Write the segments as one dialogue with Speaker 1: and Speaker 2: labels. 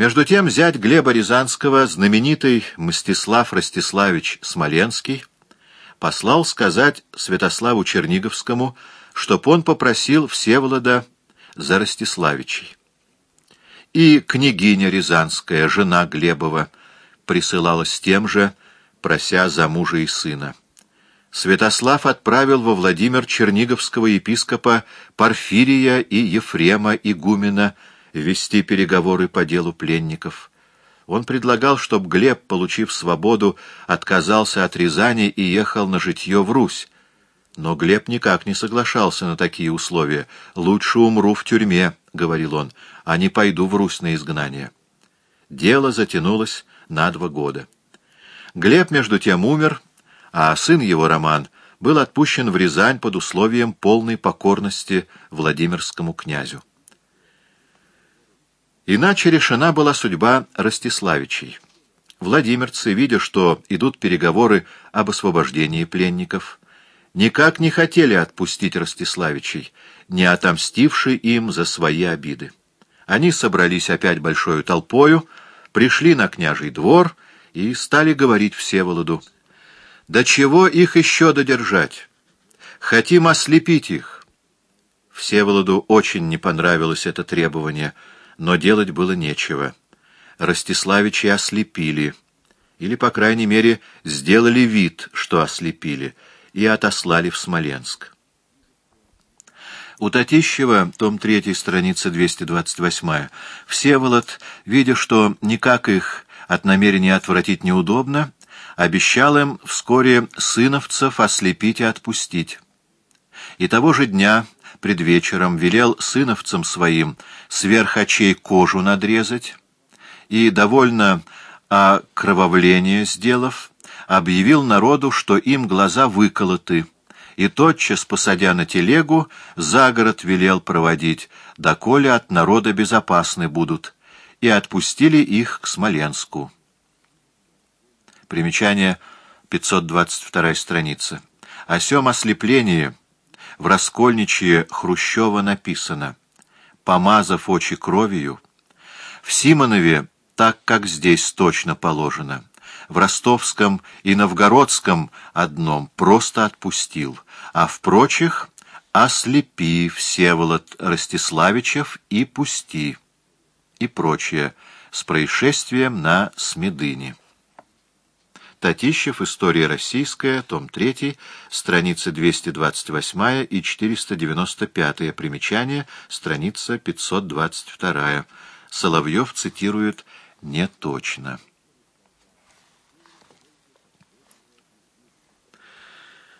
Speaker 1: Между тем зять Глеба Рязанского, знаменитый Мстислав Ростиславич Смоленский, послал сказать Святославу Черниговскому, чтоб он попросил Всеволода за Ростиславичей. И княгиня Рязанская, жена Глебова, присылала с тем же, прося за мужа и сына. Святослав отправил во Владимир черниговского епископа Порфирия и Ефрема игумена вести переговоры по делу пленников. Он предлагал, чтобы Глеб, получив свободу, отказался от Рязани и ехал на житье в Русь. Но Глеб никак не соглашался на такие условия. «Лучше умру в тюрьме», — говорил он, — «а не пойду в Русь на изгнание». Дело затянулось на два года. Глеб, между тем, умер, а сын его, Роман, был отпущен в Рязань под условием полной покорности Владимирскому князю. Иначе решена была судьба Ростиславичей. Владимирцы, видя, что идут переговоры об освобождении пленников, никак не хотели отпустить Ростиславичей, не отомстивши им за свои обиды. Они собрались опять большою толпою, пришли на княжий двор и стали говорить Всеволоду, «Да чего их еще додержать? Хотим ослепить их». Всеволоду очень не понравилось это требование, но делать было нечего. Ростиславичи ослепили, или, по крайней мере, сделали вид, что ослепили, и отослали в Смоленск. У Татищева, том 3, страница 228, Всеволод, видя, что никак их от намерения отвратить неудобно, обещал им вскоре сыновцев ослепить и отпустить. И того же дня, пред вечером, велел сыновцам своим сверх очей кожу надрезать, и, довольно окровавление сделав, объявил народу, что им глаза выколоты, и тотчас, посадя на телегу, за город велел проводить, доколе от народа безопасны будут, и отпустили их к Смоленску. Примечание 522 страница. О сём ослеплении в Раскольничье Хрущева написано «Помазав очи кровью», в Симонове так, как здесь точно положено, в ростовском и новгородском одном просто отпустил, а в прочих «Ослепи, Всеволод Ростиславичев, и пусти» и прочее с происшествием на Смедыне. Татищев. История российская. Том 3. Страница 228 и 495. Примечание. Страница 522. Соловьев цитирует неточно.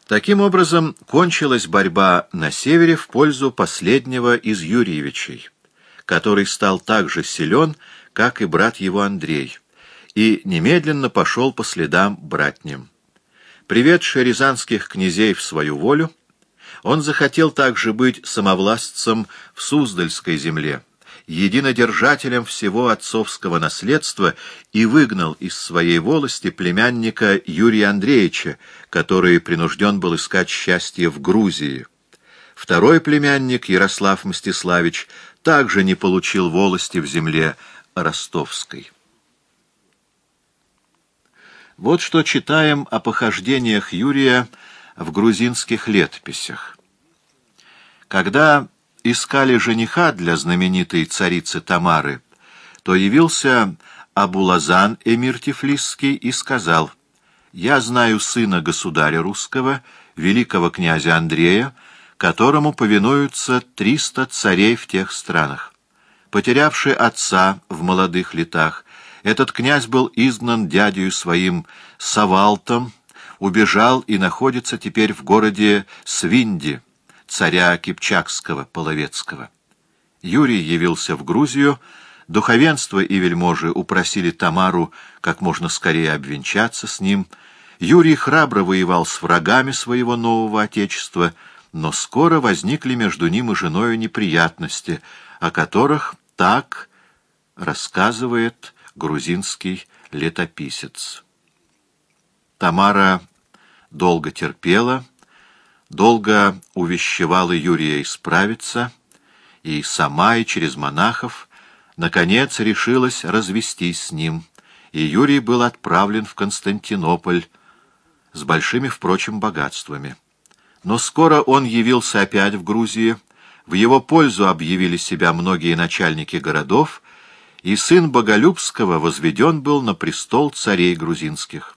Speaker 1: Таким образом, кончилась борьба на севере в пользу последнего из Юрьевичей, который стал так же силен, как и брат его Андрей, и немедленно пошел по следам братним. Приведший рязанских князей в свою волю, он захотел также быть самовластцем в Суздальской земле, единодержателем всего отцовского наследства и выгнал из своей волости племянника Юрия Андреевича, который принужден был искать счастье в Грузии. Второй племянник, Ярослав Мстиславич, также не получил волости в земле ростовской. Вот что читаем о похождениях Юрия в грузинских летописях. Когда искали жениха для знаменитой царицы Тамары, то явился Абулазан, эмир Тифлисский, и сказал, «Я знаю сына государя русского, великого князя Андрея, которому повинуются триста царей в тех странах. Потерявший отца в молодых летах, этот князь был изгнан дядею своим Савалтом, убежал и находится теперь в городе Свинди, царя Кипчакского, Половецкого. Юрий явился в Грузию, духовенство и вельможи упросили Тамару как можно скорее обвенчаться с ним. Юрий храбро воевал с врагами своего нового отечества, но скоро возникли между ним и женою неприятности, о которых так рассказывает грузинский летописец. Тамара долго терпела, долго увещевала Юрия исправиться, и сама, и через монахов наконец решилась развестись с ним, и Юрий был отправлен в Константинополь с большими, впрочем, богатствами. Но скоро он явился опять в Грузии, в его пользу объявили себя многие начальники городов, и сын Боголюбского возведен был на престол царей грузинских.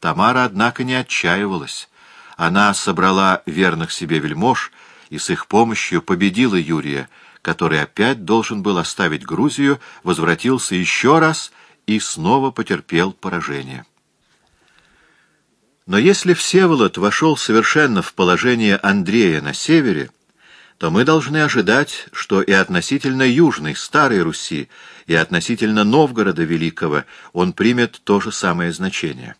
Speaker 1: Тамара, однако, не отчаивалась. Она собрала верных себе вельмож и с их помощью победила Юрия, который опять должен был оставить Грузию, возвратился еще раз и снова потерпел поражение. Но если Всеволод вошел совершенно в положение Андрея на севере, то мы должны ожидать, что и относительно Южной, Старой Руси, и относительно Новгорода Великого он примет то же самое значение.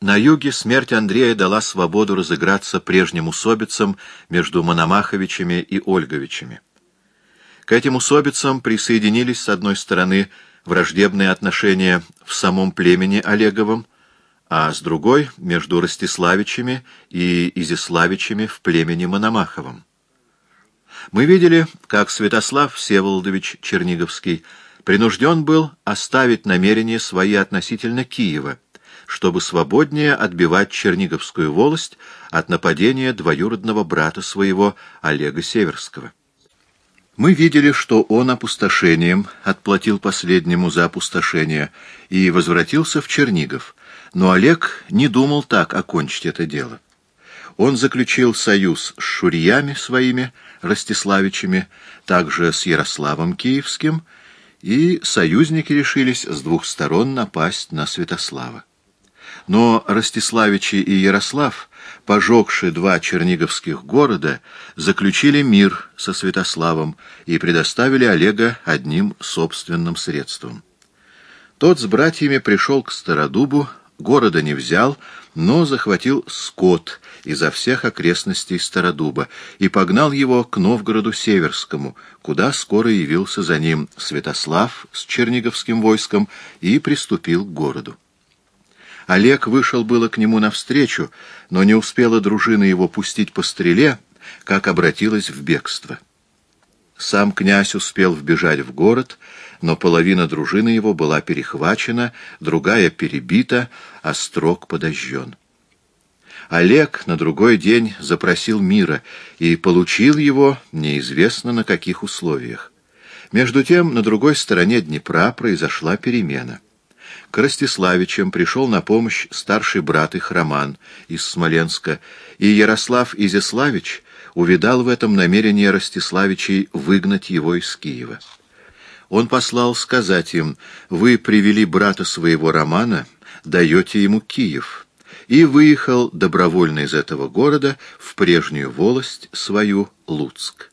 Speaker 1: На юге смерть Андрея дала свободу разыграться прежним усобицам между Мономаховичами и Ольговичами. К этим усобицам присоединились, с одной стороны, враждебные отношения в самом племени Олеговом, а с другой — между Ростиславичами и Изяславичами в племени Мономаховом. Мы видели, как Святослав Всеволодович Черниговский принужден был оставить намерения свои относительно Киева, чтобы свободнее отбивать Черниговскую волость от нападения двоюродного брата своего Олега Северского. Мы видели, что он опустошением отплатил последнему за опустошение и возвратился в Чернигов, но Олег не думал так окончить это дело. Он заключил союз с шурьями своими, Ростиславичами, также с Ярославом Киевским, и союзники решились с двух сторон напасть на Святослава. Но Ростиславичи и Ярослав, пожегшие два черниговских города, заключили мир со Святославом и предоставили Олега одним собственным средством. Тот с братьями пришел к Стародубу, Города не взял, но захватил скот изо всех окрестностей Стародуба и погнал его к Новгороду Северскому, куда скоро явился за ним Святослав с черниговским войском и приступил к городу. Олег вышел было к нему навстречу, но не успела дружина его пустить по стреле, как обратилась в бегство. Сам князь успел вбежать в город, но половина дружины его была перехвачена, другая перебита, а строк подожжен. Олег на другой день запросил мира и получил его неизвестно на каких условиях. Между тем, на другой стороне Днепра произошла перемена. К Ростиславичам пришел на помощь старший брат их Роман из Смоленска, и Ярослав Изяславич увидал в этом намерение Ростиславичей выгнать его из Киева. Он послал сказать им, «Вы привели брата своего Романа, даете ему Киев» и выехал добровольно из этого города в прежнюю волость свою Луцк.